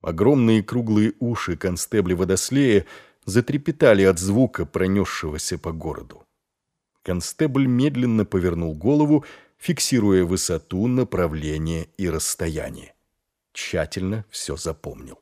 Огромные круглые уши констебля водослея затрепетали от звука, пронесшегося по городу. Констебль медленно повернул голову, фиксируя высоту, направление и расстояние. Тщательно все запомнил.